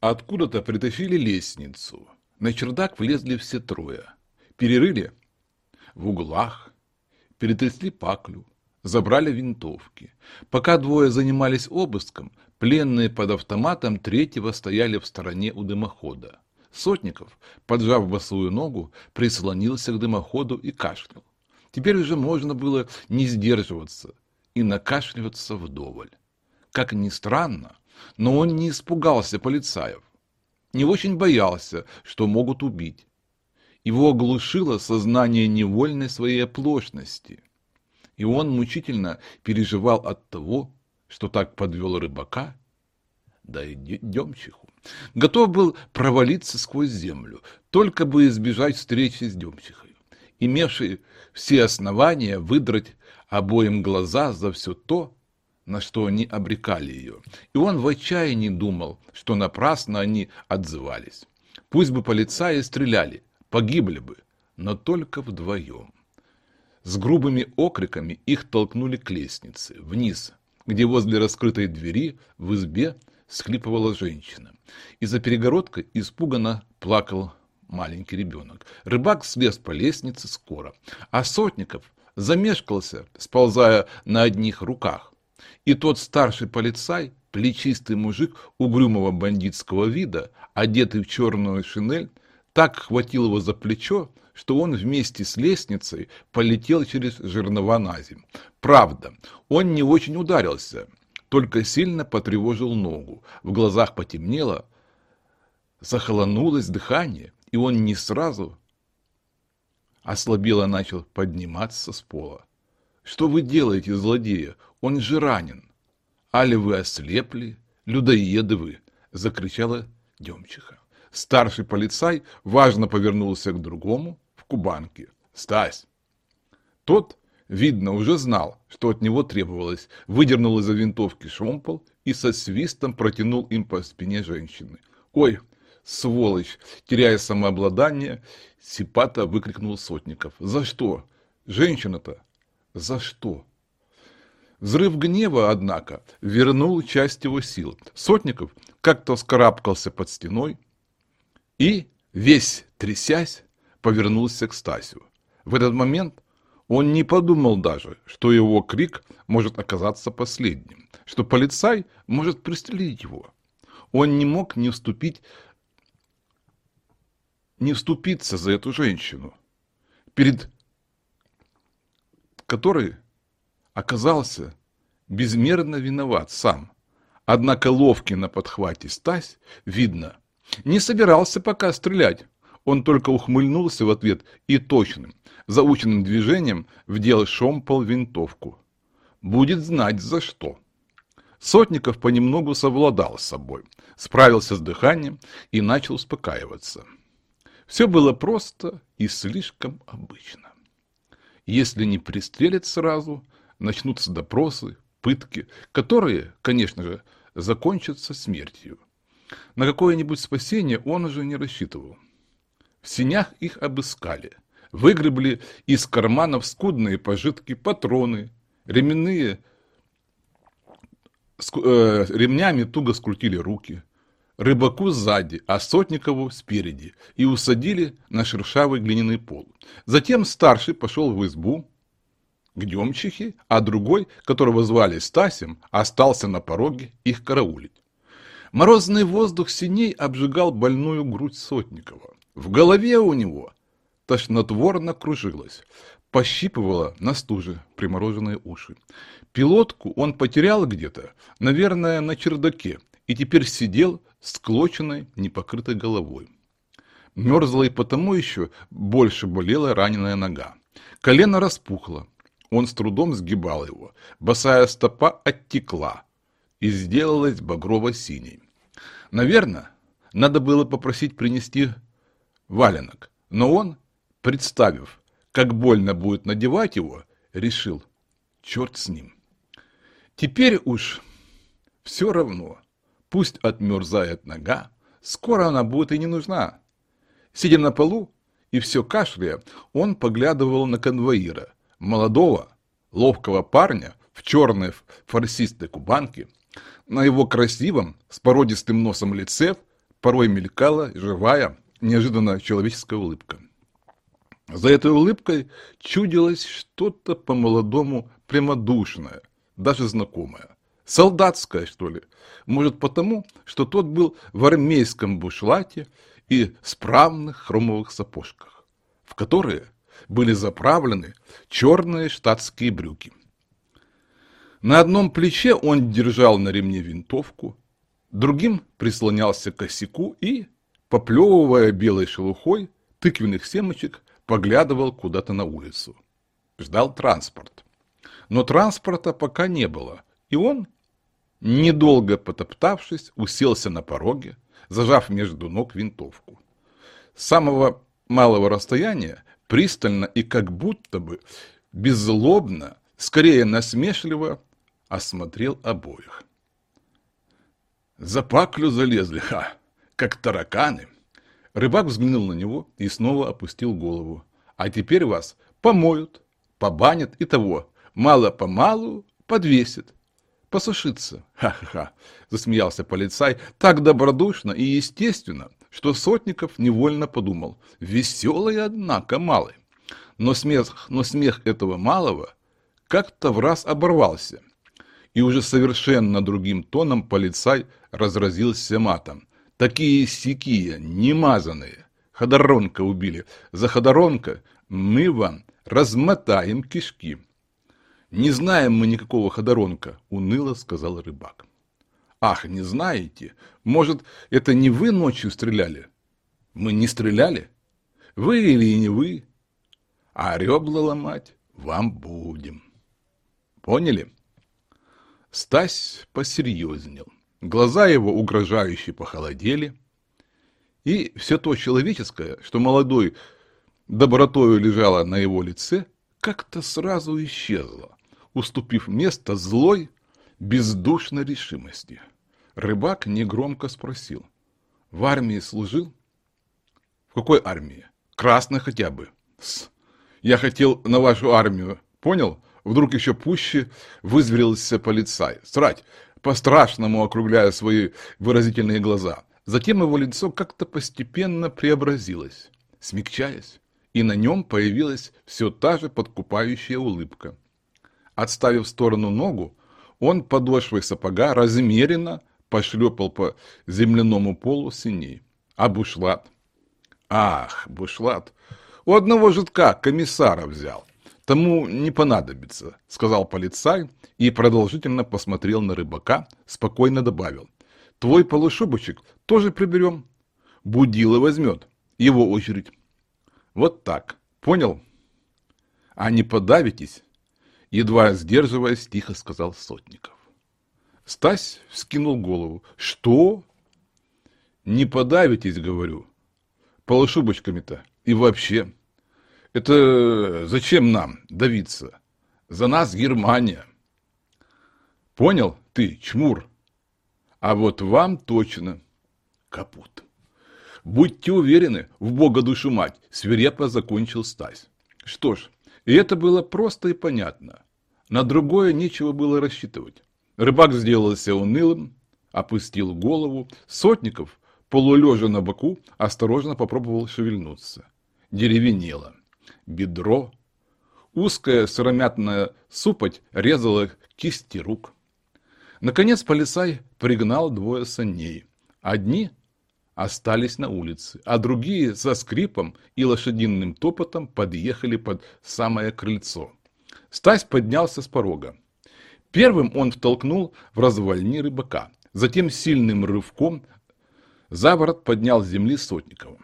Откуда-то притащили лестницу. На чердак влезли все трое. Перерыли в углах, перетрясли паклю, забрали винтовки. Пока двое занимались обыском, пленные под автоматом третьего стояли в стороне у дымохода. Сотников, поджав босую ногу, прислонился к дымоходу и кашлял. Теперь уже можно было не сдерживаться и накашливаться вдоволь. Как ни странно, но он не испугался полицаев, не очень боялся, что могут убить. Его оглушило сознание невольной своей оплошности, и он мучительно переживал от того, что так подвел рыбака, да и Демчиху. Готов был провалиться сквозь землю, только бы избежать встречи с Демчихой, имевшей все основания выдрать обоим глаза за все то, на что они обрекали ее. И он в отчаянии думал, что напрасно они отзывались. Пусть бы полицаи стреляли, погибли бы, но только вдвоем. С грубыми окриками их толкнули к лестнице, вниз, где возле раскрытой двери в избе схлипывала женщина. И за перегородкой испуганно плакал маленький ребенок. Рыбак слез по лестнице скоро, а Сотников замешкался, сползая на одних руках. И тот старший полицай, плечистый мужик угрюмого бандитского вида, одетый в черную шинель, так хватил его за плечо, что он вместе с лестницей полетел через жернова на землю. Правда, он не очень ударился, только сильно потревожил ногу. В глазах потемнело, захолонулось дыхание, и он не сразу ослабело начал подниматься с пола. «Что вы делаете, злодея? Он же ранен!» «Али вы ослепли, людоеды вы!» — закричала Демчиха. Старший полицай важно повернулся к другому в кубанке. «Стась!» Тот, видно, уже знал, что от него требовалось, выдернул из-за винтовки шомпол и со свистом протянул им по спине женщины. «Ой, сволочь!» Теряя самообладание, Сипата выкрикнул Сотников. «За что? Женщина-то? За что?» Взрыв гнева, однако, вернул часть его сил. Сотников как-то скарабкался под стеной и, весь трясясь, повернулся к Стасю. В этот момент он не подумал даже, что его крик может оказаться последним, что полицай может пристрелить его. Он не мог не вступить не вступиться за эту женщину, перед которой оказался безмерно виноват сам. Однако ловкий на подхвате Стась, видно, не собирался пока стрелять. Он только ухмыльнулся в ответ и точным, заученным движением вдел шомпол винтовку. Будет знать за что. Сотников понемногу совладал с собой, справился с дыханием и начал успокаиваться. Все было просто и слишком обычно. Если не пристрелят сразу, начнутся допросы, пытки, которые, конечно же, закончатся смертью. На какое-нибудь спасение он уже не рассчитывал. В синях их обыскали, выгребли из карманов скудные пожитки, патроны, ременные, э, ремнями туго скрутили руки, рыбаку сзади, а Сотникову спереди, и усадили на шершавый глиняный пол. Затем старший пошел в избу к Демчихе, а другой, которого звали Стасем, остался на пороге их караулить. Морозный воздух синей обжигал больную грудь Сотникова. В голове у него тошнотворно кружилось, пощипывало на стуже примороженные уши. Пилотку он потерял где-то, наверное, на чердаке, и теперь сидел склоченной, непокрытой головой. Мерзла и потому еще больше болела раненая нога. Колено распухло. Он с трудом сгибал его. Босая стопа оттекла и сделалась багрово-синей. Наверное, надо было попросить принести валенок, но он, представив, как больно будет надевать его, решил, черт с ним. Теперь уж все равно, Пусть отмерзает нога, скоро она будет и не нужна. Сидя на полу и все кашляя, он поглядывал на конвоира, молодого, ловкого парня в черной фарсистой кубанке. На его красивом, с породистым носом лице порой мелькала живая, неожиданно человеческая улыбка. За этой улыбкой чудилось что-то по-молодому прямодушное, даже знакомое. Солдатское, что ли? Может, потому, что тот был в армейском бушлате и справных хромовых сапожках, в которые были заправлены черные штатские брюки. На одном плече он держал на ремне винтовку, другим прислонялся к косяку и, поплевывая белой шелухой тыквенных семечек, поглядывал куда-то на улицу. Ждал транспорт. Но транспорта пока не было, и он, недолго потоптавшись, уселся на пороге, зажав между ног винтовку. С самого малого расстояния, пристально и как будто бы беззлобно, скорее насмешливо, осмотрел обоих. За паклю залезли, ха, как тараканы. Рыбак взглянул на него и снова опустил голову. А теперь вас помоют, побанят и того, мало-помалу подвесят. Посушиться. Ха-ха-ха, засмеялся полицай так добродушно и естественно, что Сотников невольно подумал. Веселый, однако, малый. Но смех, но смех этого малого как-то в раз оборвался и уже совершенно другим тоном полицай разразился матом. Такие сякие, немазанные. Ходоронка убили. За ходоронка мы вам размотаем кишки. Не знаем мы никакого ходоронка, уныло сказал рыбак. Ах, не знаете? Может, это не вы ночью стреляли? Мы не стреляли? Вы или не вы? А ребла ломать вам будем. Поняли? Стась посерьезнел. Глаза его угрожающе похолодели, и все то человеческое, что молодой добротою лежало на его лице, как-то сразу исчезло, уступив место злой, бездушной решимости. Рыбак негромко спросил. В армии служил? В какой армии? Красной хотя бы. С. Я хотел на вашу армию. Понял? Вдруг еще пуще вызверился полицай. Срать, по-страшному округляя свои выразительные глаза. Затем его лицо как-то постепенно преобразилось, смягчаясь, и на нем появилась все та же подкупающая улыбка. Отставив в сторону ногу, он подошвой сапога размеренно пошлепал по земляному полу синей. А бушлат? Ах, бушлат! У одного житка комиссара взял. Тому не понадобится, сказал полицай и продолжительно посмотрел на рыбака, спокойно добавил. Твой полушубочек тоже приберем. Будила возьмет. Его очередь. Вот так. Понял? А не подавитесь? Едва сдерживаясь, тихо сказал Сотников. Стась вскинул голову. Что? Не подавитесь, говорю. Полушубочками-то. И вообще. Это зачем нам давиться? За нас Германия. Понял ты, чмур? А вот вам точно капут. Будьте уверены, в Бога душу мать, свирепо закончил Стась. Что ж, и это было просто и понятно. На другое нечего было рассчитывать. Рыбак сделался унылым, опустил голову. Сотников, полулежа на боку, осторожно попробовал шевельнуться. Деревенело бедро. Узкая сыромятная супоть резала кисти рук. Наконец полицай пригнал двое саней. Одни остались на улице, а другие со скрипом и лошадиным топотом подъехали под самое крыльцо. Стась поднялся с порога. Первым он втолкнул в развальни рыбака, затем сильным рывком за ворот поднял с земли Сотникова.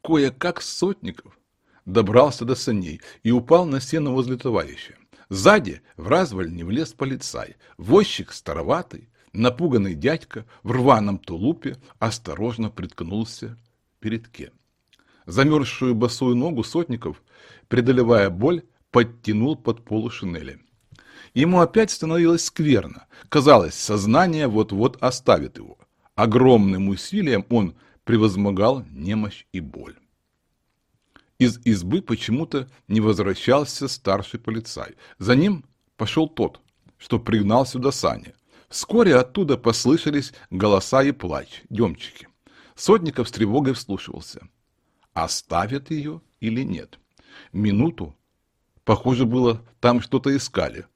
Кое-как Сотников добрался до саней и упал на сено возле товарища. Сзади в разваль не влез полицай. Возчик староватый, напуганный дядька в рваном тулупе осторожно приткнулся перед кем. Замерзшую босую ногу сотников, преодолевая боль, подтянул под полу шинели. Ему опять становилось скверно. Казалось, сознание вот-вот оставит его. Огромным усилием он превозмогал немощь и боль. Из избы почему-то не возвращался старший полицай. За ним пошел тот, что пригнал сюда сани. Вскоре оттуда послышались голоса и плач, Демчики. Сотников с тревогой вслушивался. Оставят ее или нет? Минуту. Похоже было, там что-то искали.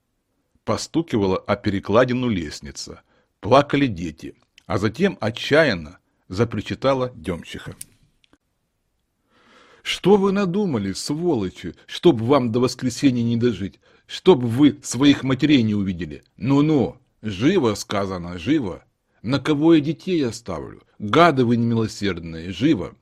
Постукивала о перекладину лестница. Плакали дети. А затем отчаянно запричитала Демчиха. Что вы надумали, сволочи, чтоб вам до воскресенья не дожить, чтоб вы своих матерей не увидели? Ну-ну, живо сказано, живо. На кого я детей оставлю? Гады вы немилосердные, живо.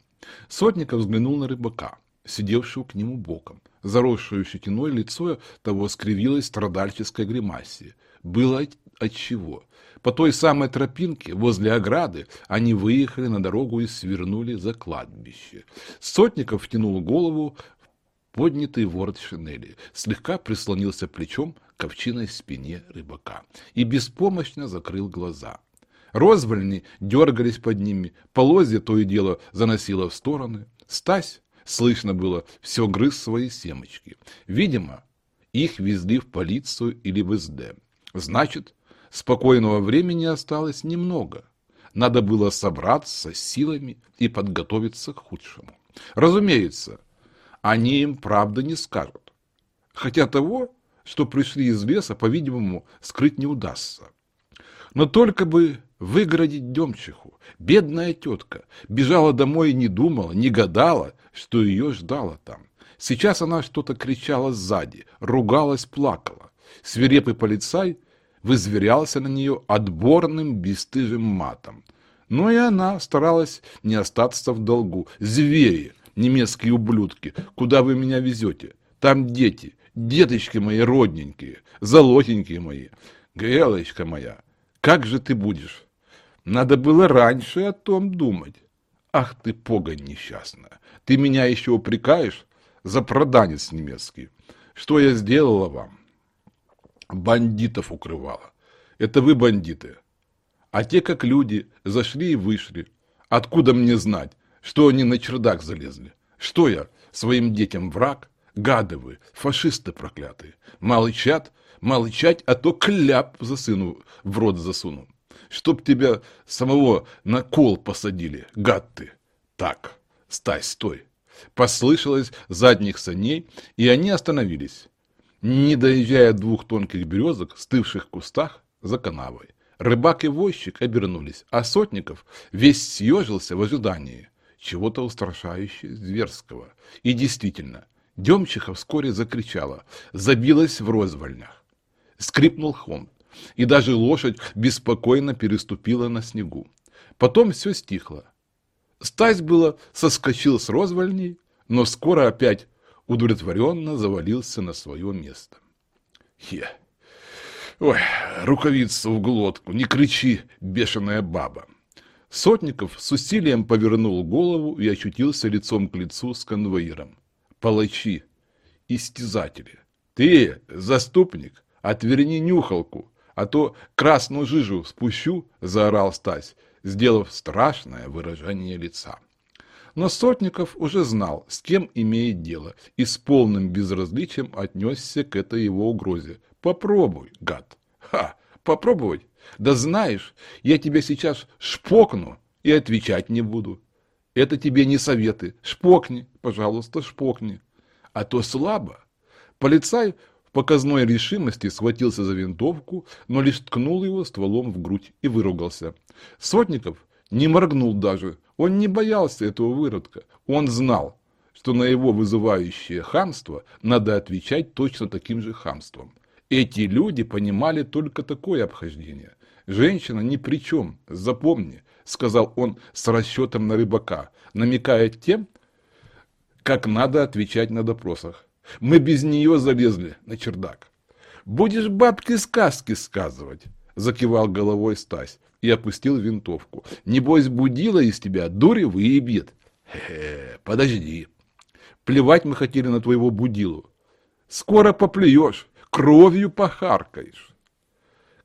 Сотников взглянул на рыбака, сидевшего к нему боком. Заросшее щетиной лицо того скривилось страдальческой гримасе. Было отчего. По той самой тропинке возле ограды они выехали на дорогу и свернули за кладбище. Сотников втянул голову в поднятый ворот шинели, слегка прислонился плечом к овчиной спине рыбака и беспомощно закрыл глаза. Розвольни дергались под ними, полозья то и дело заносило в стороны. Стась, слышно было, все грыз свои семечки. Видимо, их везли в полицию или в СД. Значит, Спокойного времени осталось немного. Надо было собраться с силами и подготовиться к худшему. Разумеется, они им правда не скажут. Хотя того, что пришли из леса, по-видимому, скрыть не удастся. Но только бы выгородить Демчиху. Бедная тетка бежала домой и не думала, не гадала, что ее ждало там. Сейчас она что-то кричала сзади, ругалась, плакала. Свирепый полицай вызверялся на нее отборным бесстыжим матом. Но и она старалась не остаться в долгу. Звери, немецкие ублюдки, куда вы меня везете? Там дети, деточки мои родненькие, золотенькие мои. Грелочка моя, как же ты будешь? Надо было раньше о том думать. Ах ты, погонь несчастная, ты меня еще упрекаешь за проданец немецкий. Что я сделала вам? бандитов укрывала. Это вы бандиты. А те, как люди, зашли и вышли. Откуда мне знать, что они на чердак залезли? Что я, своим детям враг? Гады вы, фашисты проклятые. Молчат, молчать, а то кляп за сыну в рот засуну. Чтоб тебя самого на кол посадили, гад ты. Так, Стась, стой. Послышалось задних саней, и они остановились не доезжая двух тонких березок, стывших в кустах за канавой. Рыбак и возчик обернулись, а Сотников весь съежился в ожидании чего-то устрашающе зверского. И действительно, Демчиха вскоре закричала, забилась в розвольнях. Скрипнул хом, и даже лошадь беспокойно переступила на снегу. Потом все стихло. Стась было соскочил с розвольней, но скоро опять удовлетворенно завалился на свое место. Хе. Ой, рукавица в глотку, не кричи, бешеная баба. Сотников с усилием повернул голову и очутился лицом к лицу с конвоиром. Палачи, истязатели. Ты, заступник, отверни нюхалку, а то красную жижу спущу, заорал Стась, сделав страшное выражение лица. Но Сотников уже знал, с кем имеет дело, и с полным безразличием отнесся к этой его угрозе. «Попробуй, гад!» «Ха! Попробовать? Да знаешь, я тебя сейчас шпокну и отвечать не буду. Это тебе не советы. Шпокни, пожалуйста, шпокни. А то слабо». Полицай в показной решимости схватился за винтовку, но лишь ткнул его стволом в грудь и выругался. Сотников не моргнул даже, он не боялся этого выродка. Он знал, что на его вызывающее хамство надо отвечать точно таким же хамством. Эти люди понимали только такое обхождение. Женщина ни при чем, запомни, сказал он с расчетом на рыбака, намекая тем, как надо отвечать на допросах. Мы без нее залезли на чердак. Будешь бабки сказки сказывать, закивал головой Стась и опустил винтовку. Небось, будила из тебя, дури выебет. Хе-хе, подожди. Плевать мы хотели на твоего будилу. Скоро поплюешь, кровью похаркаешь.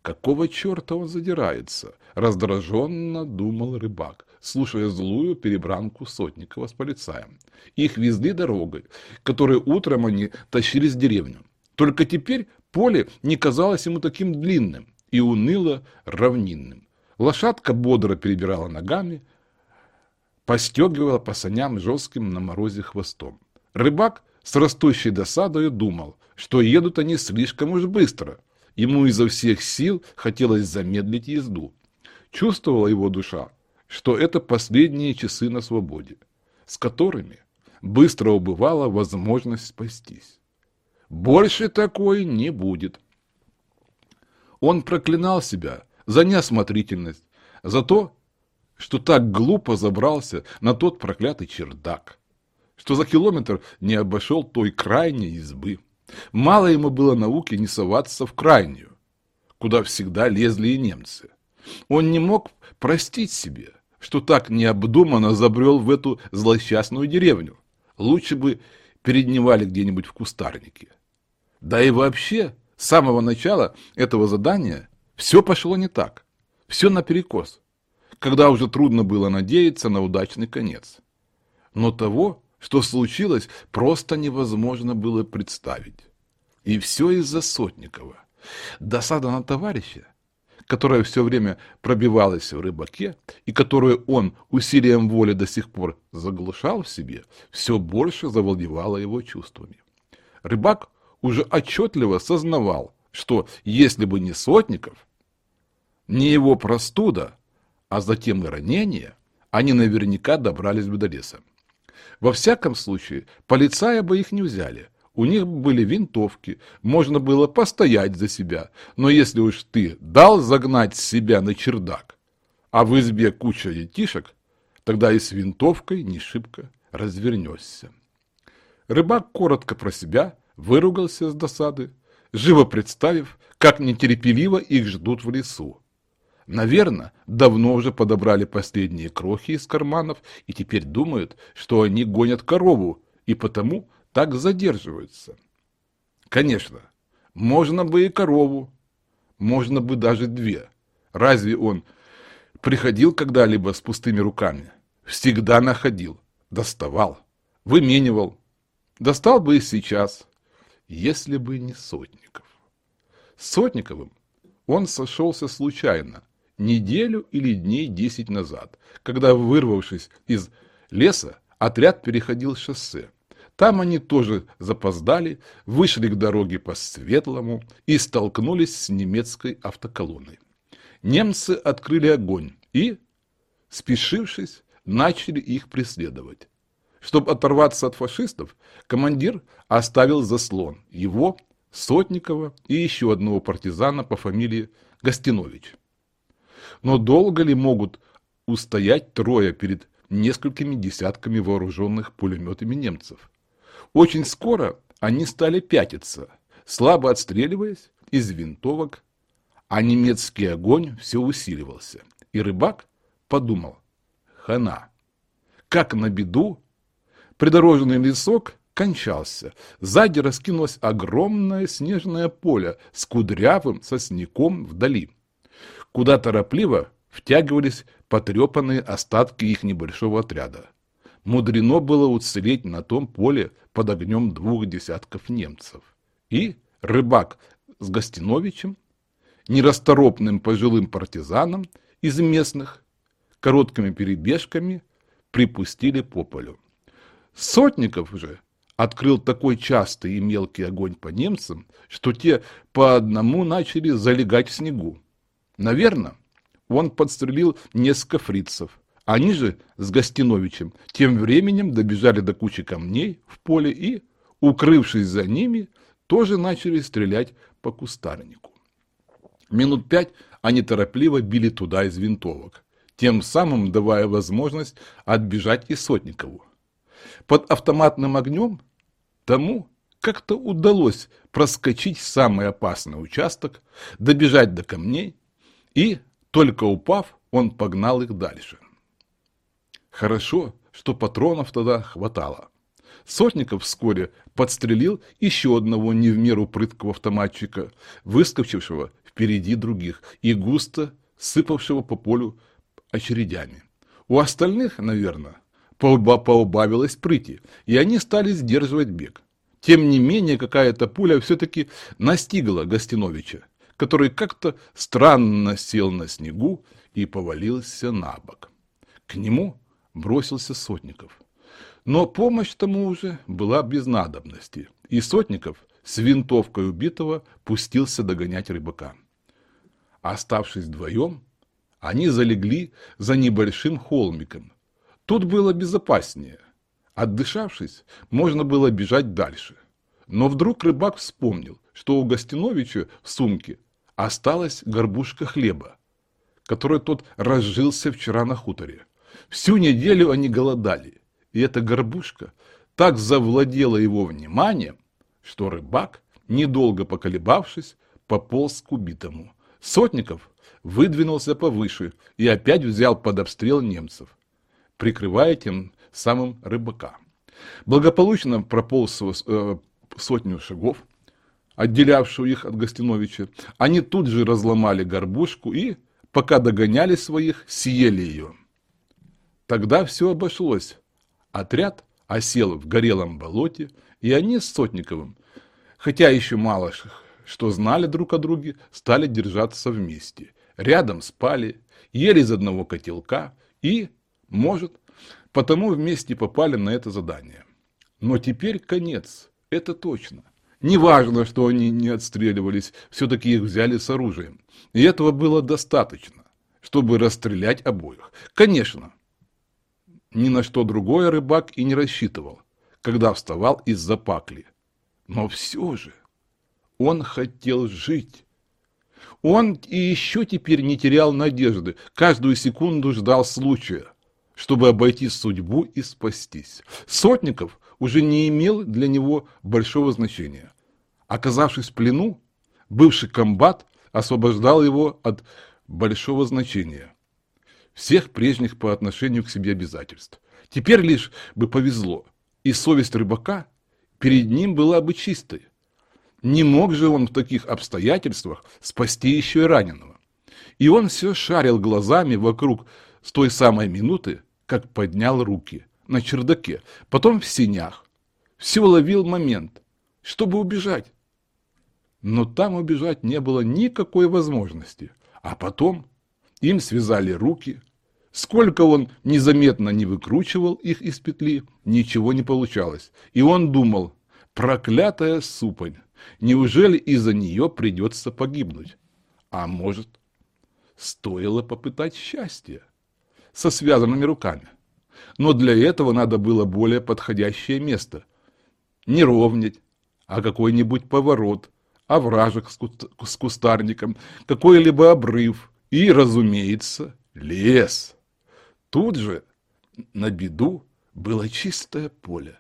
Какого черта он задирается? Раздраженно думал рыбак, слушая злую перебранку Сотникова с полицаем. Их везли дорогой, которой утром они тащили с деревню. Только теперь поле не казалось ему таким длинным, и уныло равнинным. Лошадка бодро перебирала ногами, постегивала по саням жестким на морозе хвостом. Рыбак с растущей досадой думал, что едут они слишком уж быстро. Ему изо всех сил хотелось замедлить езду. Чувствовала его душа, что это последние часы на свободе, с которыми быстро убывала возможность спастись. Больше такой не будет. Он проклинал себя за неосмотрительность, за то, что так глупо забрался на тот проклятый чердак, что за километр не обошел той крайней избы. Мало ему было науки не соваться в крайнюю, куда всегда лезли и немцы. Он не мог простить себе, что так необдуманно забрел в эту злосчастную деревню. Лучше бы передневали где-нибудь в кустарнике. Да и вообще, с самого начала этого задания все пошло не так. Все наперекос когда уже трудно было надеяться на удачный конец. Но того, что случилось, просто невозможно было представить. И все из-за Сотникова. Досада на товарища, которая все время пробивалась в рыбаке и которую он усилием воли до сих пор заглушал в себе, все больше завладевала его чувствами. Рыбак уже отчетливо сознавал, что если бы не Сотников, не его простуда, а затем и ранения, они наверняка добрались бы до леса. Во всяком случае, полицая бы их не взяли. У них были винтовки, можно было постоять за себя. Но если уж ты дал загнать себя на чердак, а в избе куча детишек, тогда и с винтовкой не шибко развернешься. Рыбак коротко про себя выругался с досады, живо представив, как нетерпеливо их ждут в лесу. Наверное, давно уже подобрали последние крохи из карманов и теперь думают, что они гонят корову и потому так задерживаются. Конечно, можно бы и корову, можно бы даже две. Разве он приходил когда-либо с пустыми руками? Всегда находил, доставал, выменивал. Достал бы и сейчас, если бы не Сотников. С Сотниковым он сошелся случайно, неделю или дней десять назад, когда, вырвавшись из леса, отряд переходил шоссе. Там они тоже запоздали, вышли к дороге по Светлому и столкнулись с немецкой автоколонной. Немцы открыли огонь и, спешившись, начали их преследовать. Чтобы оторваться от фашистов, командир оставил заслон его, Сотникова и еще одного партизана по фамилии Гостинович. Но долго ли могут устоять трое перед несколькими десятками вооруженных пулеметами немцев? Очень скоро они стали пятиться, слабо отстреливаясь из винтовок, а немецкий огонь все усиливался. И рыбак подумал, хана, как на беду, придорожный лесок кончался. Сзади раскинулось огромное снежное поле с кудрявым сосняком вдали куда торопливо втягивались потрепанные остатки их небольшого отряда. Мудрено было уцелеть на том поле под огнем двух десятков немцев. И рыбак с Гостиновичем, нерасторопным пожилым партизаном из местных, короткими перебежками припустили по полю. Сотников же открыл такой частый и мелкий огонь по немцам, что те по одному начали залегать в снегу. Наверное, он подстрелил несколько фрицев. Они же с Гостиновичем тем временем добежали до кучи камней в поле и, укрывшись за ними, тоже начали стрелять по кустарнику. Минут пять они торопливо били туда из винтовок, тем самым давая возможность отбежать и Сотникову. Под автоматным огнем тому как-то удалось проскочить самый опасный участок, добежать до камней и, только упав, он погнал их дальше. Хорошо, что патронов тогда хватало. Сотников вскоре подстрелил еще одного не в меру прыткого автоматчика, выскочившего впереди других и густо сыпавшего по полю очередями. У остальных, наверное, поубавилось прыти, и они стали сдерживать бег. Тем не менее, какая-то пуля все-таки настигла Гостиновича, который как-то странно сел на снегу и повалился на бок. К нему бросился Сотников. Но помощь тому уже была без надобности, и Сотников с винтовкой убитого пустился догонять рыбака. Оставшись вдвоем, они залегли за небольшим холмиком. Тут было безопаснее. Отдышавшись, можно было бежать дальше. Но вдруг рыбак вспомнил, что у Гостиновича в сумке осталась горбушка хлеба, которой тот разжился вчера на хуторе. Всю неделю они голодали, и эта горбушка так завладела его вниманием, что рыбак, недолго поколебавшись, пополз к убитому. Сотников выдвинулся повыше и опять взял под обстрел немцев, прикрывая тем самым рыбака. Благополучно прополз э, сотню шагов, отделявшую их от Гостиновича, они тут же разломали горбушку и, пока догоняли своих, съели ее. Тогда все обошлось. Отряд осел в горелом болоте, и они с Сотниковым, хотя еще мало что знали друг о друге, стали держаться вместе. Рядом спали, ели из одного котелка и, может, потому вместе попали на это задание. Но теперь конец, это точно. Неважно, что они не отстреливались, все-таки их взяли с оружием. И этого было достаточно, чтобы расстрелять обоих. Конечно, ни на что другое рыбак и не рассчитывал, когда вставал из-за пакли. Но все же он хотел жить. Он и еще теперь не терял надежды, каждую секунду ждал случая, чтобы обойти судьбу и спастись. Сотников уже не имел для него большого значения. Оказавшись в плену, бывший комбат освобождал его от большого значения всех прежних по отношению к себе обязательств. Теперь лишь бы повезло, и совесть рыбака перед ним была бы чистой. Не мог же он в таких обстоятельствах спасти еще и раненого. И он все шарил глазами вокруг с той самой минуты, как поднял руки на чердаке, потом в синях. Все ловил момент, чтобы убежать. Но там убежать не было никакой возможности. А потом им связали руки. Сколько он незаметно не выкручивал их из петли, ничего не получалось. И он думал, проклятая супань, неужели из-за нее придется погибнуть? А может, стоило попытать счастье со связанными руками. Но для этого надо было более подходящее место. Не ровнять, а какой-нибудь поворот, овражек с кустарником, какой-либо обрыв, и, разумеется, лес. Тут же на беду было чистое поле,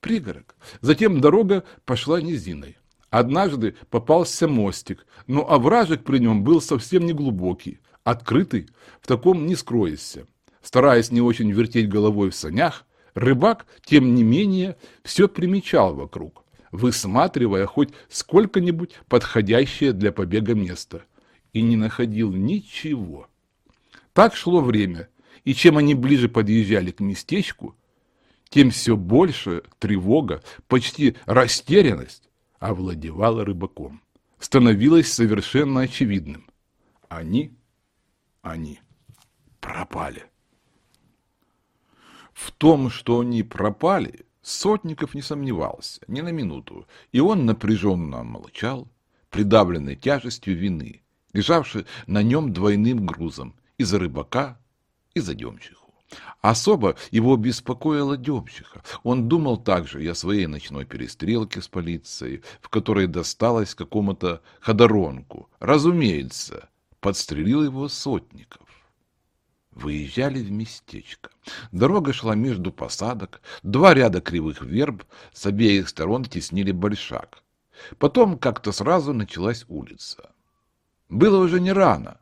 пригорок. Затем дорога пошла низиной. Однажды попался мостик, но овражек при нем был совсем не глубокий, открытый, в таком не скроешься. Стараясь не очень вертеть головой в санях, рыбак, тем не менее, все примечал вокруг, высматривая хоть сколько-нибудь подходящее для побега место и не находил ничего. Так шло время, и чем они ближе подъезжали к местечку, тем все больше тревога, почти растерянность овладевала рыбаком. Становилось совершенно очевидным. Они, они пропали. В том, что они пропали, Сотников не сомневался, ни на минуту, и он напряженно молчал, придавленный тяжестью вины, лежавший на нем двойным грузом и за рыбака, и за демчиху. Особо его беспокоила демчиха. Он думал также и о своей ночной перестрелке с полицией, в которой досталось какому-то ходоронку. Разумеется, подстрелил его сотников. Выезжали в местечко. Дорога шла между посадок, два ряда кривых верб с обеих сторон теснили большак. Потом как-то сразу началась улица. Было уже не рано,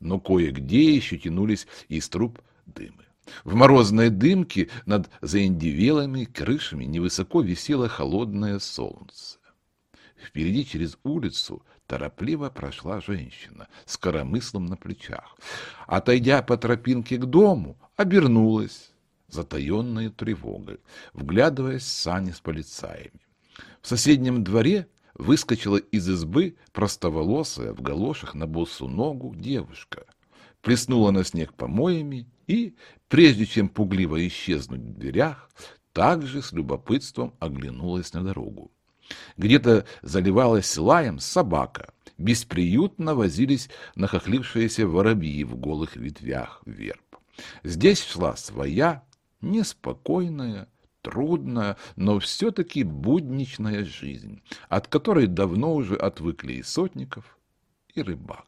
но кое-где еще тянулись из труб дымы. В морозной дымке над заиндевелыми крышами невысоко висело холодное солнце. Впереди через улицу торопливо прошла женщина с коромыслом на плечах. Отойдя по тропинке к дому, обернулась, затаенной тревогой, вглядываясь в сани с полицаями. В соседнем дворе выскочила из избы простоволосая в галошах на босу ногу девушка, плеснула на снег помоями и, прежде чем пугливо исчезнуть в дверях, также с любопытством оглянулась на дорогу. Где-то заливалась лаем собака, бесприютно возились нахохлившиеся воробьи в голых ветвях верб. Здесь шла своя, неспокойная, трудная, но все-таки будничная жизнь, от которой давно уже отвыкли и сотников, и рыбак.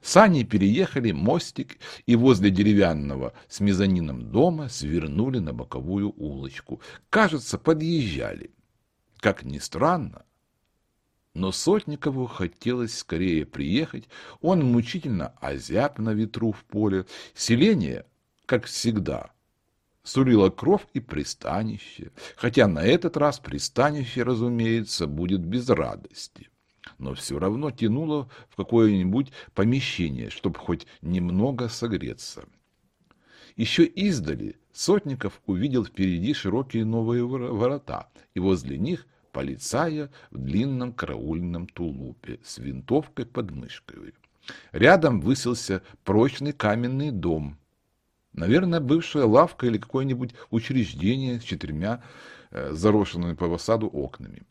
Сани переехали мостик и возле деревянного с мезонином дома свернули на боковую улочку. Кажется, подъезжали. Как ни странно, но Сотникову хотелось скорее приехать, он мучительно озяб на ветру в поле. Селение, как всегда, сулило кров и пристанище, хотя на этот раз пристанище, разумеется, будет без радости но все равно тянуло в какое-нибудь помещение, чтобы хоть немного согреться. Еще издали Сотников увидел впереди широкие новые ворота, и возле них полицая в длинном караульном тулупе с винтовкой под мышкой. Рядом высился прочный каменный дом. Наверное, бывшая лавка или какое-нибудь учреждение с четырьмя э, заросшенными по фасаду окнами.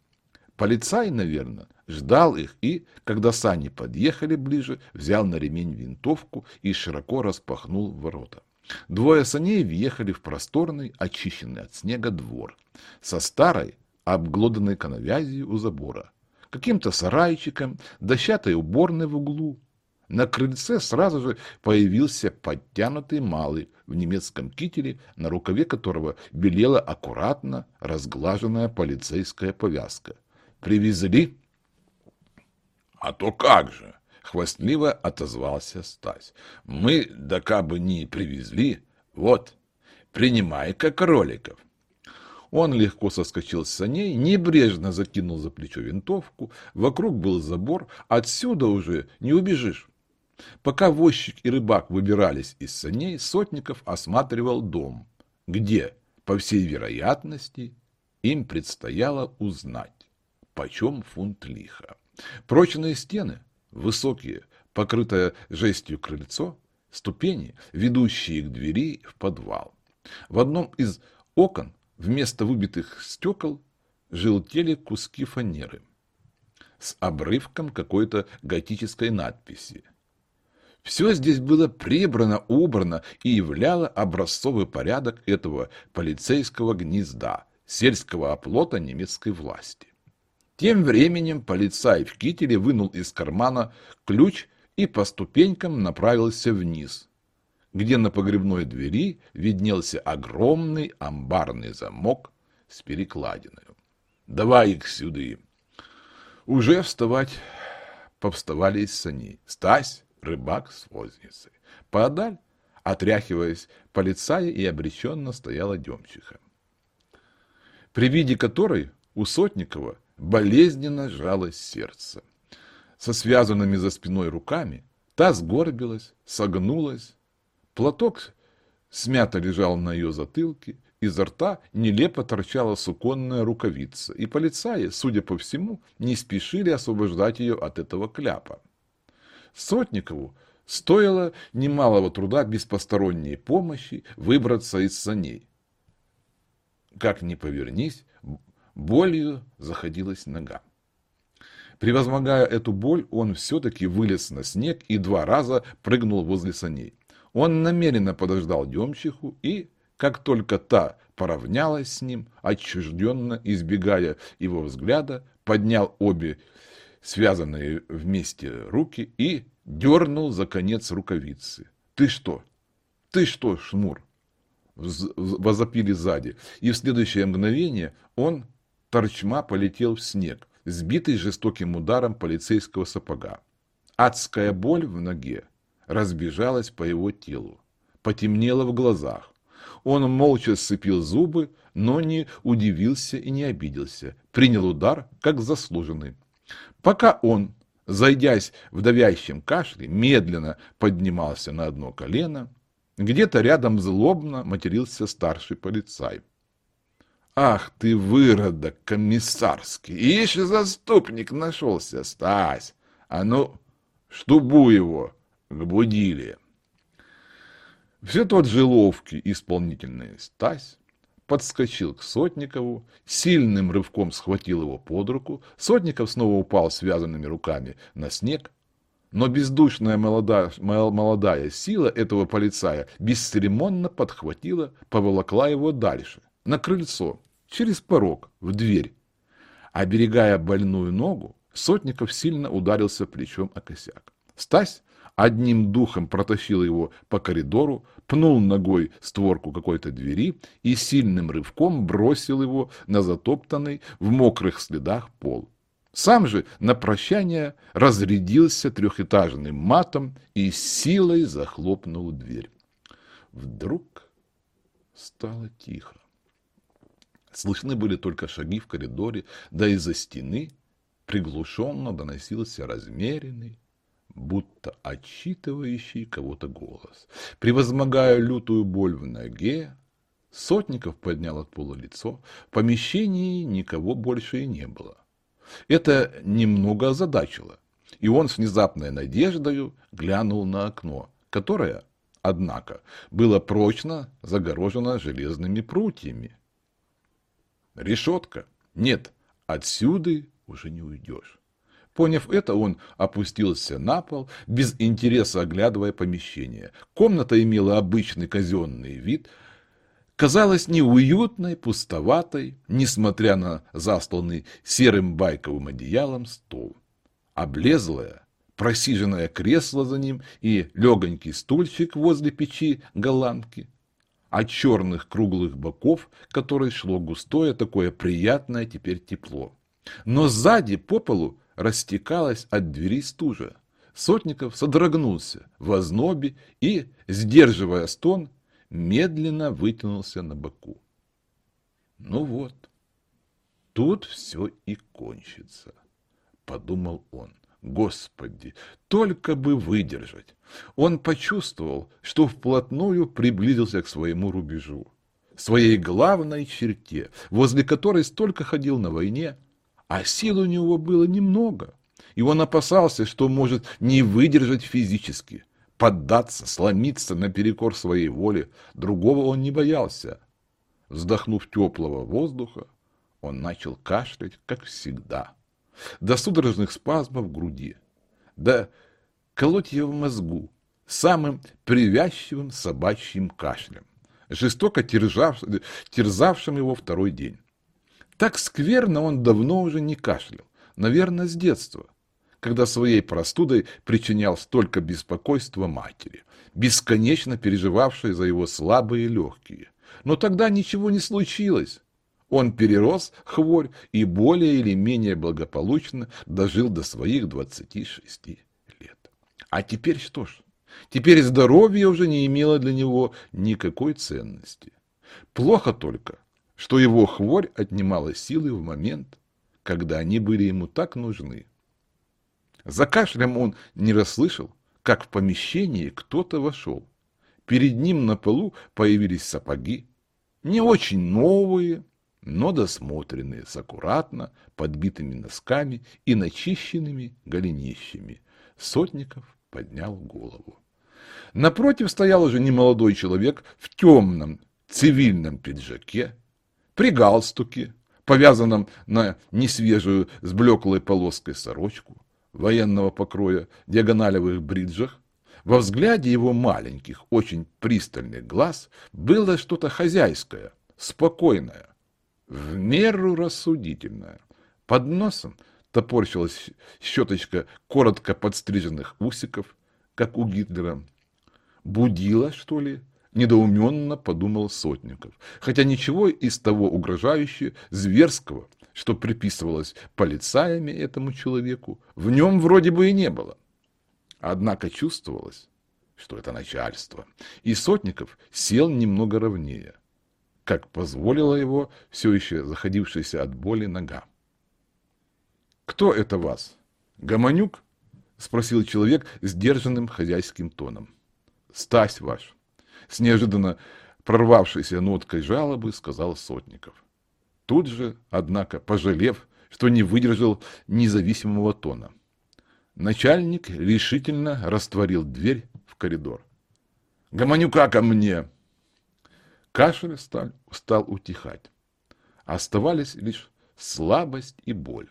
Полицай, наверное, ждал их и, когда сани подъехали ближе, взял на ремень винтовку и широко распахнул ворота. Двое саней въехали в просторный, очищенный от снега двор со старой, обглоданной коновязью у забора, каким-то сарайчиком, дощатой уборной в углу. На крыльце сразу же появился подтянутый малый в немецком кителе, на рукаве которого белела аккуратно разглаженная полицейская повязка. Привезли? А то как же, хвастливо отозвался Стась. Мы, да кабы не привезли, вот, принимай как кроликов. Он легко соскочил с саней, небрежно закинул за плечо винтовку, вокруг был забор, отсюда уже не убежишь. Пока возчик и рыбак выбирались из саней, Сотников осматривал дом, где, по всей вероятности, им предстояло узнать почем фунт лиха. Прочные стены, высокие, покрытое жестью крыльцо, ступени, ведущие к двери в подвал. В одном из окон вместо выбитых стекол желтели куски фанеры с обрывком какой-то готической надписи. Все здесь было прибрано, убрано и являло образцовый порядок этого полицейского гнезда, сельского оплота немецкой власти. Тем временем полицай в кителе вынул из кармана ключ и по ступенькам направился вниз, где на погребной двери виднелся огромный амбарный замок с перекладиной. «Давай их сюда!» Уже вставать повставали из саней. Стась, рыбак с возницей. Подаль, отряхиваясь, полицая и обреченно стояла Демчиха, при виде которой у Сотникова болезненно сжалось сердце. Со связанными за спиной руками та сгорбилась, согнулась. Платок смято лежал на ее затылке, изо рта нелепо торчала суконная рукавица, и полицаи, судя по всему, не спешили освобождать ее от этого кляпа. Сотникову стоило немалого труда без посторонней помощи выбраться из саней. Как ни повернись, Болью заходилась нога. Превозмогая эту боль, он все-таки вылез на снег и два раза прыгнул возле саней. Он намеренно подождал Демчиху и, как только та поравнялась с ним, отчужденно избегая его взгляда, поднял обе связанные вместе руки и дернул за конец рукавицы. «Ты что? Ты что, Шмур?» возопили сзади, и в следующее мгновение он торчма полетел в снег, сбитый жестоким ударом полицейского сапога. Адская боль в ноге разбежалась по его телу, потемнело в глазах. Он молча сцепил зубы, но не удивился и не обиделся, принял удар как заслуженный. Пока он, зайдясь в давящем кашле, медленно поднимался на одно колено, где-то рядом злобно матерился старший полицай. Ах ты, выродок комиссарский, и еще заступник нашелся, Стась. А ну, штубу его к. Все тот же ловкий исполнительный Стась подскочил к Сотникову, сильным рывком схватил его под руку, Сотников снова упал связанными руками на снег, но бездушная молодая, молодая сила этого полицая бесцеремонно подхватила, поволокла его дальше, на крыльцо, через порог, в дверь. Оберегая больную ногу, Сотников сильно ударился плечом о косяк. Стась одним духом протащил его по коридору, пнул ногой створку какой-то двери и сильным рывком бросил его на затоптанный в мокрых следах пол. Сам же на прощание разрядился трехэтажным матом и силой захлопнул дверь. Вдруг стало тихо. Слышны были только шаги в коридоре, да из-за стены приглушенно доносился размеренный, будто отчитывающий кого-то голос. Превозмогая лютую боль в ноге, Сотников поднял от пола лицо, в помещении никого больше и не было. Это немного озадачило, и он с внезапной надеждою глянул на окно, которое, однако, было прочно загорожено железными прутьями. Решетка? Нет, отсюда уже не уйдешь. Поняв это, он опустился на пол, без интереса оглядывая помещение. Комната имела обычный казенный вид – казалась неуютной, пустоватой, несмотря на застланный серым байковым одеялом стол. Облезлое, просиженное кресло за ним и легонький стульчик возле печи голландки. От черных круглых боков, которой шло густое, такое приятное теперь тепло. Но сзади по полу растекалась от двери стужа. Сотников содрогнулся в ознобе и, сдерживая стон, медленно вытянулся на боку. Ну вот, тут все и кончится, подумал он. Господи, только бы выдержать. Он почувствовал, что вплотную приблизился к своему рубежу, своей главной черте, возле которой столько ходил на войне, а сил у него было немного, и он опасался, что может не выдержать физически – поддаться, сломиться наперекор своей воле. Другого он не боялся. Вздохнув теплого воздуха, он начал кашлять, как всегда. До судорожных спазмов в груди. Да колоть ее в мозгу самым привязчивым собачьим кашлем, жестоко терзав, терзавшим его второй день. Так скверно он давно уже не кашлял, наверное, с детства когда своей простудой причинял столько беспокойства матери, бесконечно переживавшей за его слабые легкие. Но тогда ничего не случилось. Он перерос хворь и более или менее благополучно дожил до своих 26 лет. А теперь что ж? Теперь здоровье уже не имело для него никакой ценности. Плохо только, что его хворь отнимала силы в момент, когда они были ему так нужны. За кашлем он не расслышал, как в помещении кто-то вошел. Перед ним на полу появились сапоги, не очень новые, но досмотренные, с аккуратно подбитыми носками и начищенными голенищами. Сотников поднял голову. Напротив стоял уже немолодой человек в темном цивильном пиджаке, при галстуке, повязанном на несвежую с блеклой полоской сорочку военного покроя, диагоналевых бриджах, во взгляде его маленьких, очень пристальных глаз было что-то хозяйское, спокойное, в меру рассудительное. Под носом топорщилась щеточка коротко подстриженных усиков, как у Гитлера. Будила, что ли? Недоуменно подумал Сотников, хотя ничего из того угрожающего, зверского что приписывалось полицаями этому человеку, в нем вроде бы и не было. Однако чувствовалось, что это начальство, и Сотников сел немного ровнее, как позволила его все еще заходившаяся от боли нога. «Кто это вас? Гомонюк?» — спросил человек сдержанным хозяйским тоном. «Стась ваш!» — с неожиданно прорвавшейся ноткой жалобы сказал Сотников. Тут же, однако, пожалев, что не выдержал независимого тона, начальник решительно растворил дверь в коридор. «Гомонюка ко мне!» Кашель стал, стал утихать. Оставались лишь слабость и боль.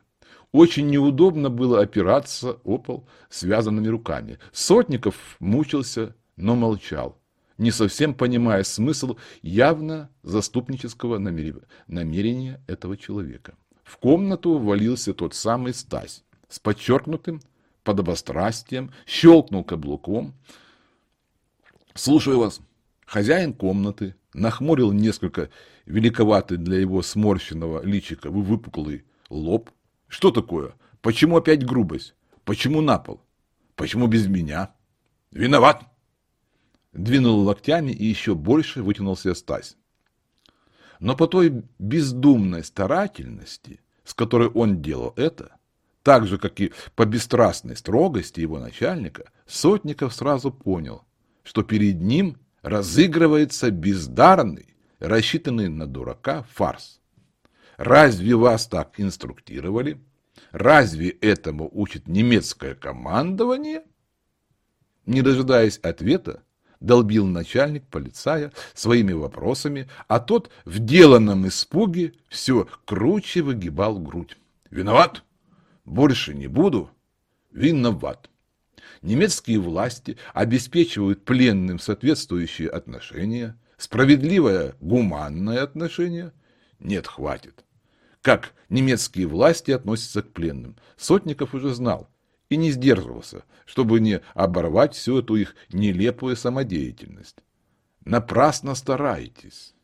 Очень неудобно было опираться о пол связанными руками. Сотников мучился, но молчал, не совсем понимая смысл явно заступнического намерения этого человека. В комнату ввалился тот самый Стась с подчеркнутым подобострастием, щелкнул каблуком. «Слушаю вас». Хозяин комнаты нахмурил несколько великоватый для его сморщенного личика выпуклый лоб. Что такое? Почему опять грубость? Почему на пол? Почему без меня? Виноват! Двинул локтями и еще больше вытянулся Стась. Но по той бездумной старательности, с которой он делал это, так же, как и по бесстрастной строгости его начальника, Сотников сразу понял, что перед ним разыгрывается бездарный, рассчитанный на дурака фарс. Разве вас так инструктировали? Разве этому учит немецкое командование? Не дожидаясь ответа, долбил начальник полицая своими вопросами, а тот в деланном испуге все круче выгибал грудь. «Виноват? Больше не буду? Виноват!» Немецкие власти обеспечивают пленным соответствующие отношения, справедливое, гуманное отношение. Нет, хватит. Как немецкие власти относятся к пленным, Сотников уже знал и не сдерживался, чтобы не оборвать всю эту их нелепую самодеятельность. Напрасно стараетесь.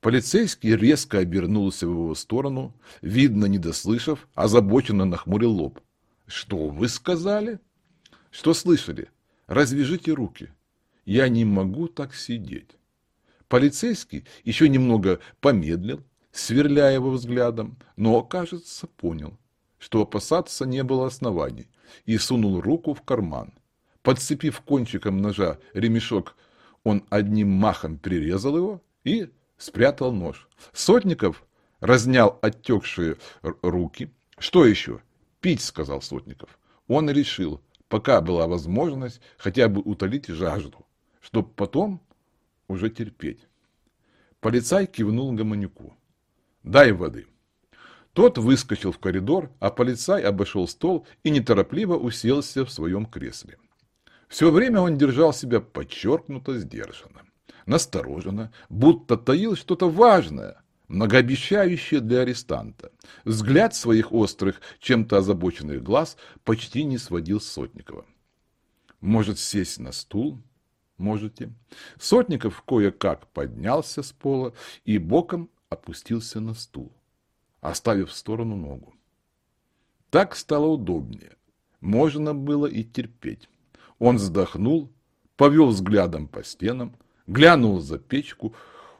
Полицейский резко обернулся в его сторону, видно, не дослышав, озабоченно нахмурил лоб. «Что вы сказали?» Что слышали? Развяжите руки. Я не могу так сидеть. Полицейский еще немного помедлил, сверляя его взглядом, но, кажется, понял, что опасаться не было оснований, и сунул руку в карман. Подцепив кончиком ножа ремешок, он одним махом прирезал его и спрятал нож. Сотников разнял отекшие руки. «Что еще?» «Пить», — сказал Сотников. Он решил, пока была возможность хотя бы утолить жажду, чтобы потом уже терпеть. Полицай кивнул Гомонюку. «Дай воды». Тот выскочил в коридор, а полицай обошел стол и неторопливо уселся в своем кресле. Все время он держал себя подчеркнуто сдержанно, настороженно, будто таил что-то важное, многообещающее для арестанта. Взгляд своих острых, чем-то озабоченных глаз почти не сводил Сотникова. «Может, сесть на стул?» «Можете». Сотников кое-как поднялся с пола и боком опустился на стул, оставив в сторону ногу. Так стало удобнее. Можно было и терпеть. Он вздохнул, повел взглядом по стенам, глянул за печку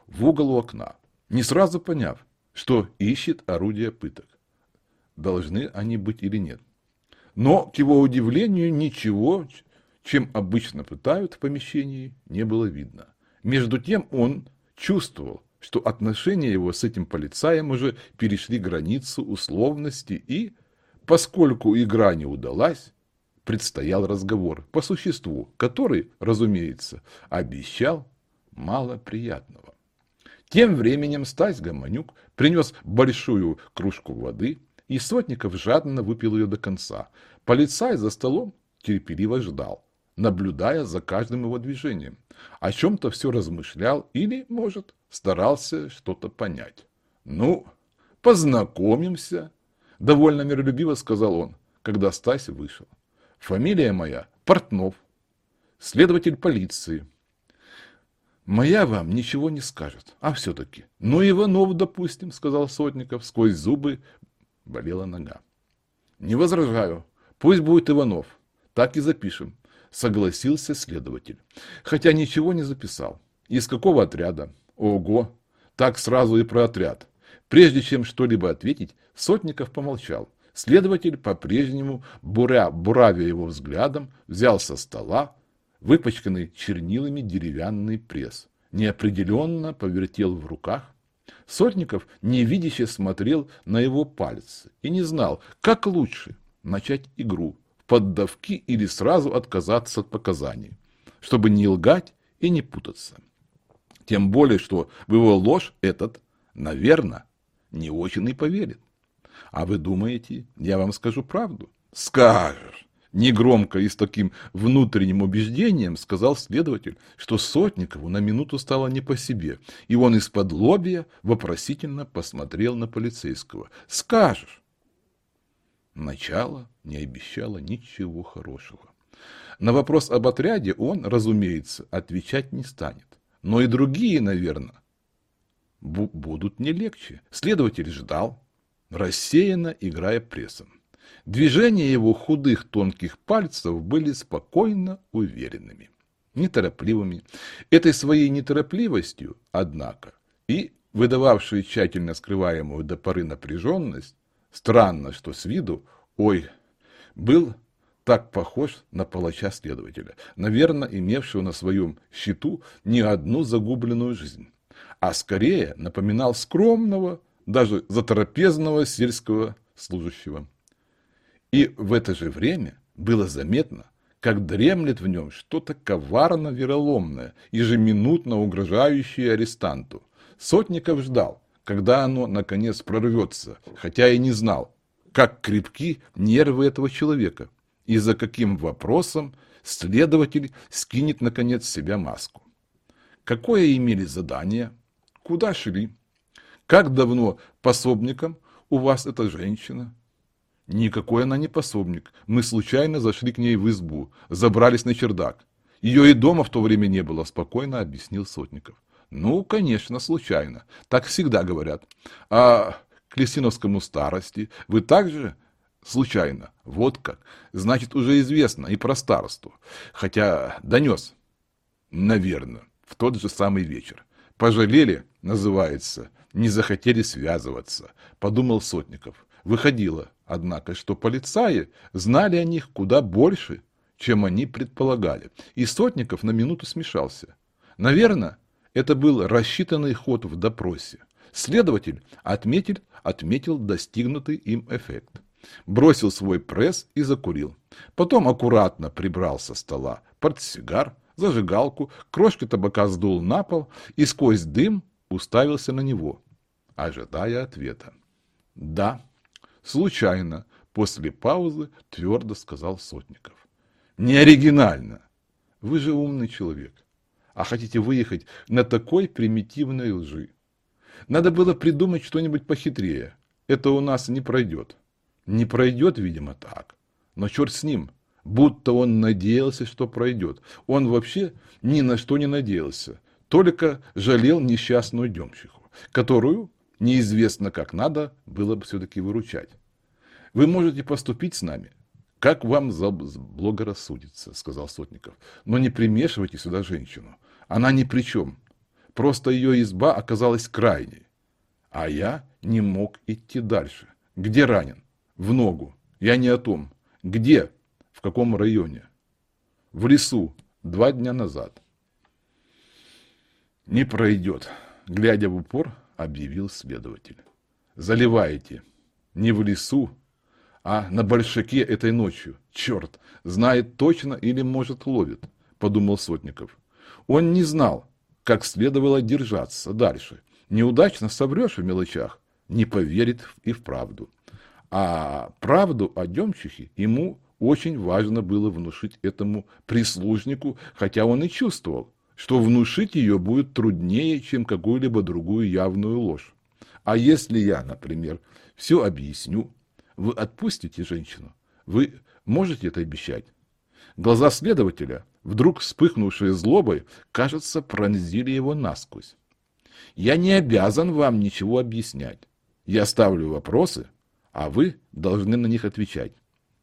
в угол у окна не сразу поняв, что ищет орудие пыток. Должны они быть или нет. Но, к его удивлению, ничего, чем обычно пытают в помещении, не было видно. Между тем он чувствовал, что отношения его с этим полицаем уже перешли границу условности и, поскольку игра не удалась, предстоял разговор по существу, который, разумеется, обещал мало приятного. Тем временем Стась Гомонюк принес большую кружку воды, и Сотников жадно выпил ее до конца. Полицай за столом терпеливо ждал, наблюдая за каждым его движением. О чем-то все размышлял или, может, старался что-то понять. «Ну, познакомимся», — довольно миролюбиво сказал он, когда Стась вышел. «Фамилия моя Портнов, следователь полиции». Моя вам ничего не скажет. А все-таки. Ну, Иванов, допустим, сказал Сотников, сквозь зубы болела нога. Не возражаю. Пусть будет Иванов. Так и запишем. Согласился следователь. Хотя ничего не записал. Из какого отряда? Ого! Так сразу и про отряд. Прежде чем что-либо ответить, Сотников помолчал. Следователь, по-прежнему, буря, буравя его взглядом, взял со стола, выпачканный чернилами деревянный пресс, неопределенно повертел в руках, Сотников невидяще смотрел на его пальцы и не знал, как лучше начать игру, поддавки или сразу отказаться от показаний, чтобы не лгать и не путаться. Тем более, что в его ложь этот, наверное, не очень и поверит. А вы думаете, я вам скажу правду? Скажешь. Негромко и с таким внутренним убеждением сказал следователь, что Сотникову на минуту стало не по себе, и он из-под лобья вопросительно посмотрел на полицейского. «Скажешь!» Начало не обещало ничего хорошего. На вопрос об отряде он, разумеется, отвечать не станет. Но и другие, наверное, будут не легче. Следователь ждал, рассеянно играя прессом. Движения его худых тонких пальцев были спокойно уверенными, неторопливыми. Этой своей неторопливостью, однако, и выдававшей тщательно скрываемую до поры напряженность, странно, что с виду, ой, был так похож на палача-следователя, наверное, имевшего на своем счету не одну загубленную жизнь, а скорее напоминал скромного, даже заторопезного сельского служащего. И в это же время было заметно, как дремлет в нем что-то коварно-вероломное, ежеминутно угрожающее арестанту. Сотников ждал, когда оно, наконец, прорвется, хотя и не знал, как крепки нервы этого человека и за каким вопросом следователь скинет, наконец, с себя маску. Какое имели задание? Куда шли? Как давно пособником у вас эта женщина? Никакой она не пособник. Мы случайно зашли к ней в избу, забрались на чердак. Ее и дома в то время не было, спокойно объяснил Сотников. Ну, конечно, случайно. Так всегда говорят. А к Лисиновскому старости вы также случайно? Вот как. Значит, уже известно и про старосту. Хотя донес. Наверное, в тот же самый вечер. Пожалели, называется, не захотели связываться, подумал Сотников. Выходило, однако, что полицаи знали о них куда больше, чем они предполагали, и Сотников на минуту смешался. Наверное, это был рассчитанный ход в допросе. Следователь отметил, отметил достигнутый им эффект. Бросил свой пресс и закурил. Потом аккуратно прибрал со стола портсигар, зажигалку, крошки табака сдул на пол и сквозь дым уставился на него, ожидая ответа. Да, Случайно, после паузы, твердо сказал Сотников. Не оригинально. Вы же умный человек. А хотите выехать на такой примитивной лжи. Надо было придумать что-нибудь похитрее. Это у нас не пройдет. Не пройдет, видимо, так. Но черт с ним. Будто он надеялся, что пройдет. Он вообще ни на что не надеялся. Только жалел несчастную демщиху, которую неизвестно как надо было бы все-таки выручать. Вы можете поступить с нами, как вам заблагорассудится, сказал Сотников. Но не примешивайте сюда женщину. Она ни при чем. Просто ее изба оказалась крайней. А я не мог идти дальше. Где ранен? В ногу. Я не о том. Где? В каком районе? В лесу. Два дня назад. Не пройдет. Глядя в упор, объявил следователь. Заливаете. Не в лесу, а на большаке этой ночью. Черт, знает точно или, может, ловит, подумал Сотников. Он не знал, как следовало держаться дальше. Неудачно соврешь в мелочах, не поверит и в правду. А правду о Демчихе ему очень важно было внушить этому прислужнику, хотя он и чувствовал, что внушить ее будет труднее, чем какую-либо другую явную ложь. А если я, например, все объясню, вы отпустите женщину? Вы можете это обещать? Глаза следователя, вдруг вспыхнувшие злобой, кажется, пронзили его насквозь. Я не обязан вам ничего объяснять. Я ставлю вопросы, а вы должны на них отвечать.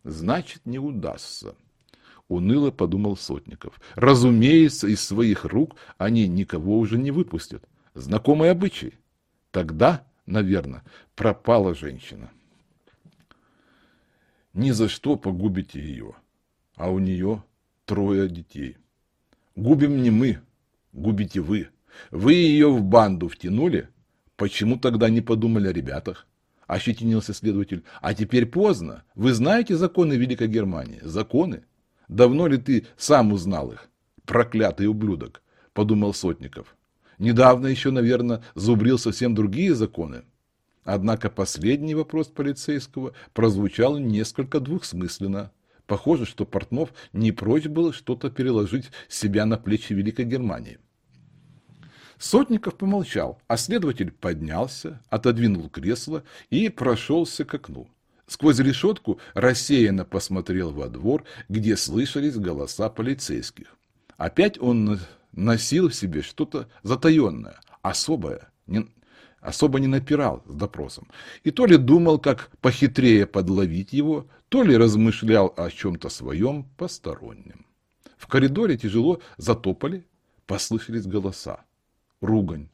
Значит, не удастся уныло подумал Сотников. Разумеется, из своих рук они никого уже не выпустят. Знакомый обычай. Тогда, наверное, пропала женщина. Ни за что погубите ее, а у нее трое детей. Губим не мы, губите вы. Вы ее в банду втянули, Почему тогда не подумали о ребятах? Ощетинился следователь. А теперь поздно. Вы знаете законы Великой Германии? Законы? Давно ли ты сам узнал их? Проклятый ублюдок, подумал Сотников. Недавно еще, наверное, зубрил совсем другие законы. Однако последний вопрос полицейского прозвучал несколько двухсмысленно. Похоже, что Портнов не прочь был что-то переложить себя на плечи Великой Германии. Сотников помолчал, а следователь поднялся, отодвинул кресло и прошелся к окну. Сквозь решетку рассеянно посмотрел во двор, где слышались голоса полицейских. Опять он носил в себе что-то затаенное, особое, не, особо не напирал с допросом. И то ли думал, как похитрее подловить его, то ли размышлял о чем-то своем постороннем. В коридоре тяжело затопали, послышались голоса, ругань.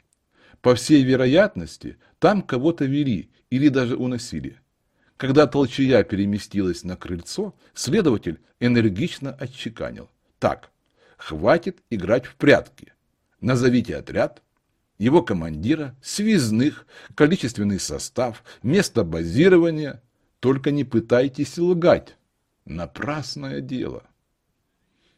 По всей вероятности, там кого-то вели или даже уносили. Когда толчая переместилась на крыльцо, следователь энергично отчеканил. Так, хватит играть в прятки. Назовите отряд, его командира, связных, количественный состав, место базирования. Только не пытайтесь лгать. Напрасное дело.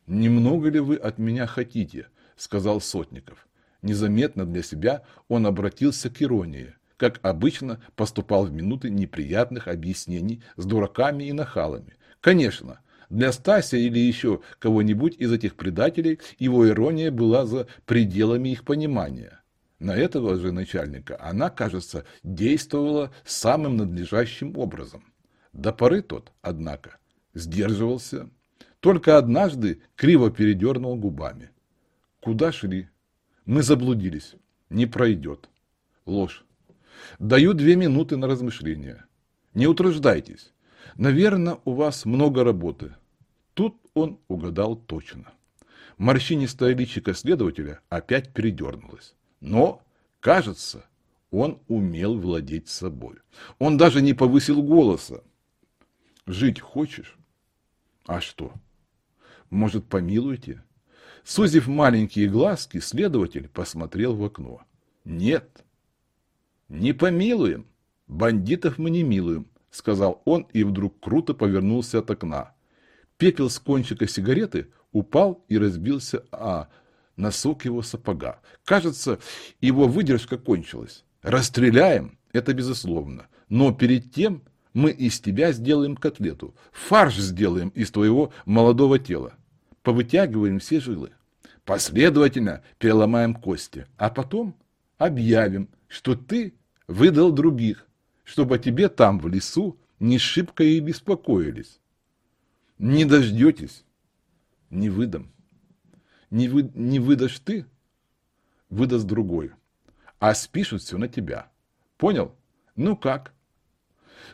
«Немного ли вы от меня хотите?» – сказал Сотников. Незаметно для себя он обратился к иронии, как обычно поступал в минуты неприятных объяснений с дураками и нахалами. Конечно, для Стася или еще кого-нибудь из этих предателей его ирония была за пределами их понимания. На этого же начальника она, кажется, действовала самым надлежащим образом. До поры тот, однако, сдерживался, только однажды криво передернул губами. Куда шли? Мы заблудились. Не пройдет. Ложь. Даю две минуты на размышление. Не утруждайтесь. Наверное, у вас много работы. Тут он угадал точно. Морщинистое личико следователя опять передернулось. Но, кажется, он умел владеть собой. Он даже не повысил голоса. Жить хочешь? А что? Может, помилуйте? Сузив маленькие глазки, следователь посмотрел в окно. Нет, не помилуем. Бандитов мы не милуем, сказал он и вдруг круто повернулся от окна. Пепел с кончика сигареты упал и разбился о носок его сапога. Кажется, его выдержка кончилась. Расстреляем, это безусловно. Но перед тем мы из тебя сделаем котлету. Фарш сделаем из твоего молодого тела. Повытягиваем все жилы. Последовательно переломаем кости. А потом объявим, что ты выдал других, чтобы тебе там в лесу не шибко и беспокоились. Не дождетесь, не выдам не, вы, не выдашь ты, выдаст другой. А спишут все на тебя. Понял? Ну как?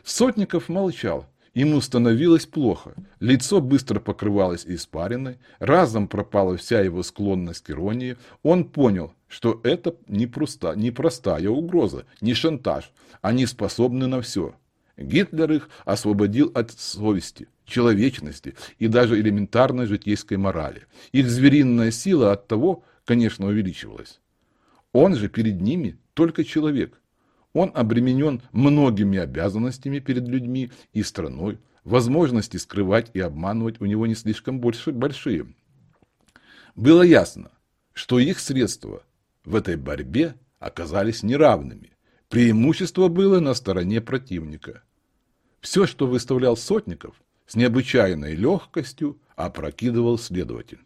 Сотников молчал. Ему становилось плохо. Лицо быстро покрывалось испариной, разом пропала вся его склонность к иронии. Он понял, что это не, проста, не простая угроза, не шантаж. Они способны на все. Гитлер их освободил от совести, человечности и даже элементарной житейской морали. Их звериная сила от того, конечно, увеличивалась. Он же перед ними только человек. Он обременен многими обязанностями перед людьми и страной. Возможности скрывать и обманывать у него не слишком больше, большие. Было ясно, что их средства в этой борьбе оказались неравными. Преимущество было на стороне противника. Все, что выставлял Сотников, с необычайной легкостью опрокидывал следователь.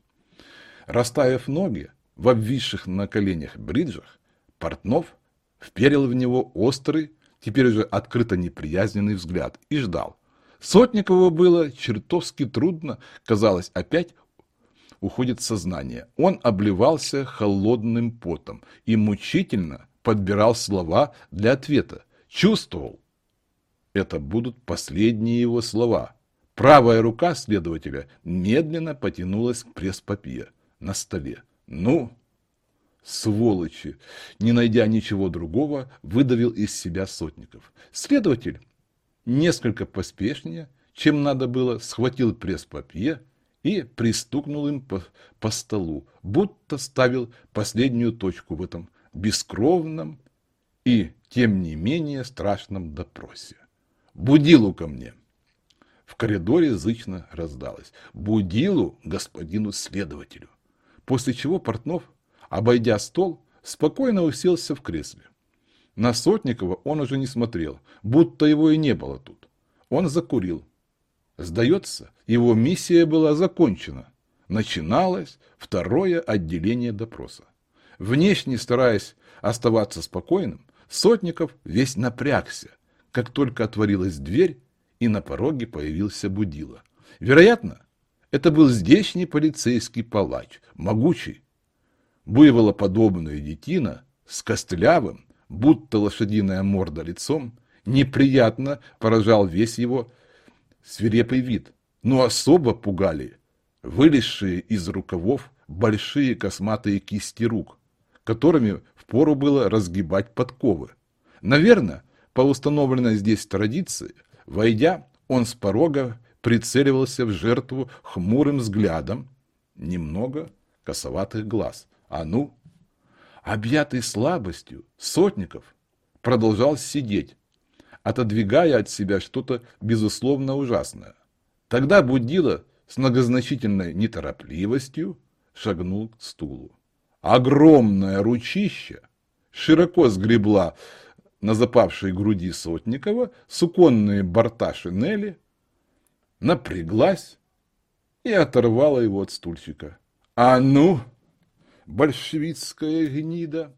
Расставив ноги в обвисших на коленях бриджах, Портнов вперил в него острый, теперь уже открыто неприязненный взгляд и ждал. Сотникову было чертовски трудно, казалось, опять уходит сознание. Он обливался холодным потом и мучительно подбирал слова для ответа. Чувствовал, это будут последние его слова. Правая рука следователя медленно потянулась к пресс-папье на столе. Ну, сволочи! Не найдя ничего другого, выдавил из себя сотников. Следователь, несколько поспешнее, чем надо было, схватил пресс-папье и пристукнул им по, по столу, будто ставил последнюю точку в этом бескровном и тем не менее страшном допросе. «Будилу ко мне!» В коридоре зычно раздалось. «Будилу господину следователю!» После чего Портнов, обойдя стол, спокойно уселся в кресле. На Сотникова он уже не смотрел, будто его и не было тут. Он закурил. Сдается, его миссия была закончена. Начиналось второе отделение допроса. Внешне стараясь оставаться спокойным, Сотников весь напрягся, как только отворилась дверь, и на пороге появился Будила. Вероятно, это был здешний полицейский палач, могучий, буйволоподобная детина с костлявым, будто лошадиная морда лицом, неприятно поражал весь его свирепый вид, но особо пугали вылезшие из рукавов большие косматые кисти рук, которыми впору было разгибать подковы. Наверное, по установленной здесь традиции, войдя, он с порога прицеливался в жертву хмурым взглядом, немного косоватых глаз. А ну! Объятый слабостью, Сотников продолжал сидеть, отодвигая от себя что-то безусловно ужасное. Тогда Будила с многозначительной неторопливостью шагнул к стулу. Огромное ручище широко сгребла на запавшей груди Сотникова суконные борта шинели, напряглась и оторвала его от стульчика. «А ну, большевистская гнида!»